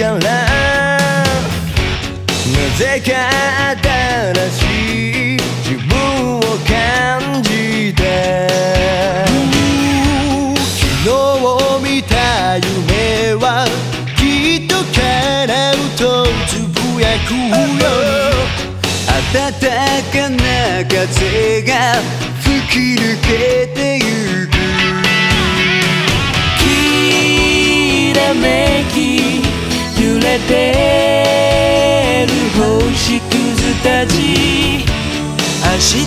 からなぜか新しい自分を感じて昨日見た夢はきっと叶うとつぶやくよ。暖かな風が吹き抜けてゆく。明日を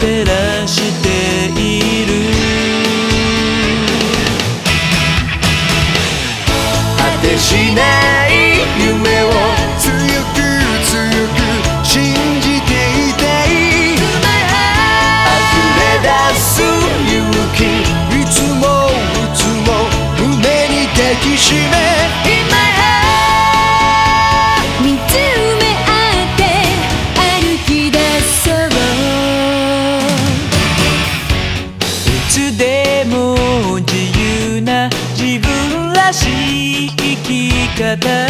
照らしている。果てしない夢を強く強く信じていたい。溢れ出す勇気。いつもいつも胸に抱きしめき方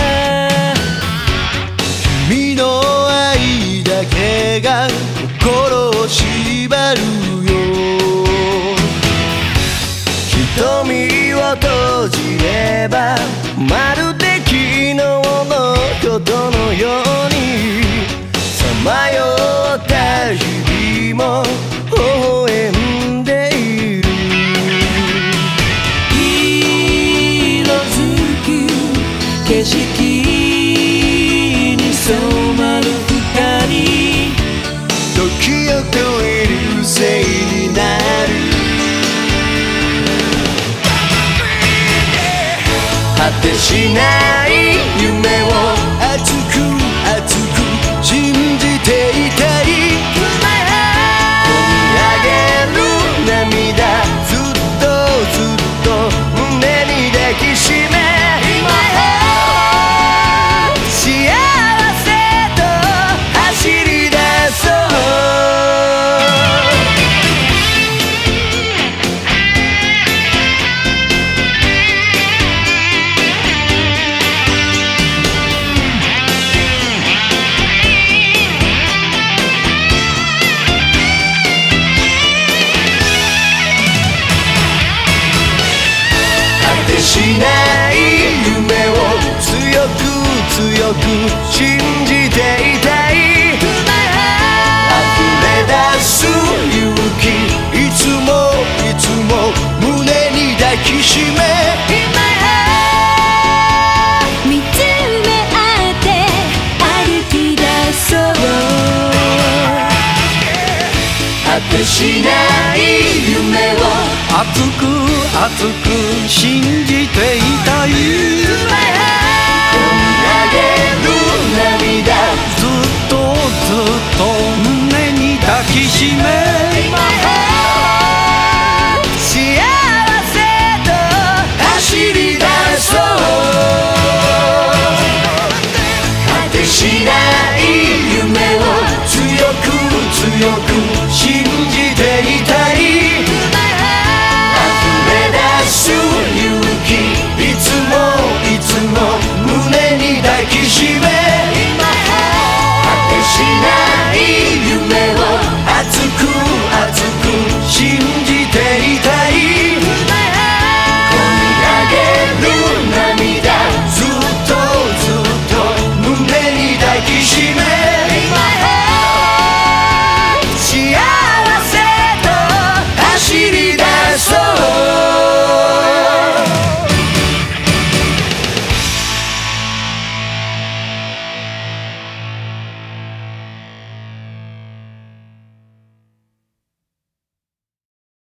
君の愛だけが心を縛るよ。瞳を閉じればまるで昨日のことのよう。果てしない夢を熱く強く信じていたい溢れ出す勇気いつもいつも胸に抱きしめ見つめ合って歩き出そう。果てしない夢を熱く熱く信じて幸せと走り出そう。果てしない夢を強く強く。